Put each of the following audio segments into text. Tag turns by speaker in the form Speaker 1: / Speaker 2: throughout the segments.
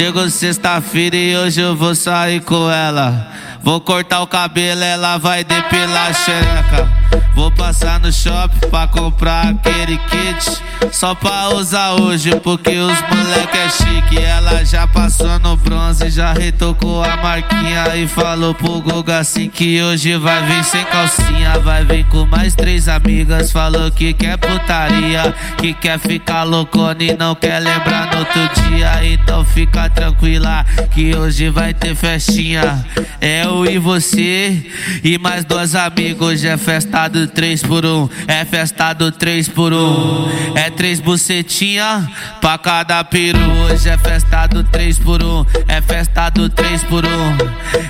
Speaker 1: Chegou sexta-feira e hoje eu vou sair com ela. Vou cortar o cabelo, ela vai depilar a xereca. Vou passar no shopping pra comprar aquele kit. Só pra usar hoje, porque os moleque é chique. Ela já passou no bronze, já retocou a marquinha. E falou pro Guga assim que hoje vai vir sem calcinha. Vai vir com mais três amigas. Falou que quer putaria, que quer ficar loucona e não quer lembrar no outro dia. Então fica tranquila, que hoje vai ter festinha. É eu e você e mais dois amigos. Hoje é festa do 3 por 1, é festa do 3 por 1. É três bucetinha pra cada peru. Hoje é festa do 3 por 1, é festa do 3 por 1.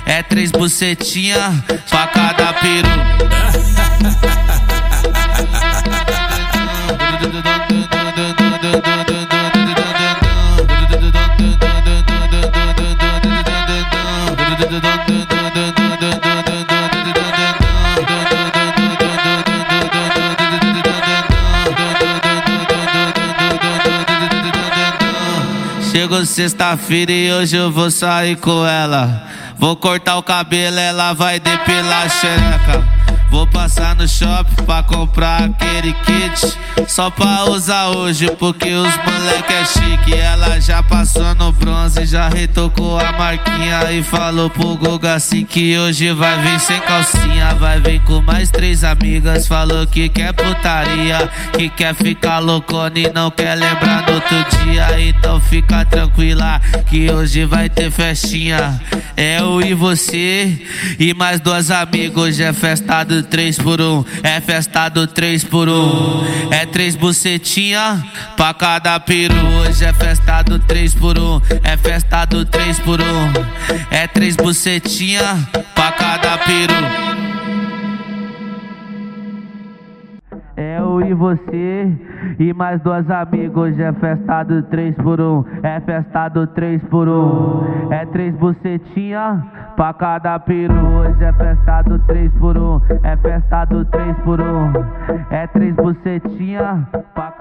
Speaker 1: É três bucetinha pra cada peru. Chegou sexta-feira e hoje eu vou sair com ela. Vou cortar o cabelo, ela vai depilar a xereca. Vou passar no shopping pra comprar aquele kit. Só pra usar hoje, porque os moleque é chique. Ela já passou no bronze, já retocou a marquinha. E falou pro Guga assim que hoje vai vir sem calcinha. Vai vir com mais três amigas. Falou que quer putaria, que quer ficar loucona e não quer lembrar no outro dia. Então fica tranquila, que hoje vai ter festinha. É eu e você e mais duas amigos. Hoje é festa do 3 por 1, é festa do 3 por 1. É três bucetinha pra cada peru. Hoje é festa do 3 por 1, é festa do 3 por 1. É três bucetinha pra cada peru. E você e mais dois amigos. Hoje é festa do 3 por 1, é festa do 3 por 1. É três bucetinha pra cada peru. Hoje é festa do 3 por 1, é festa do 3 por 1. É três bucetinha pra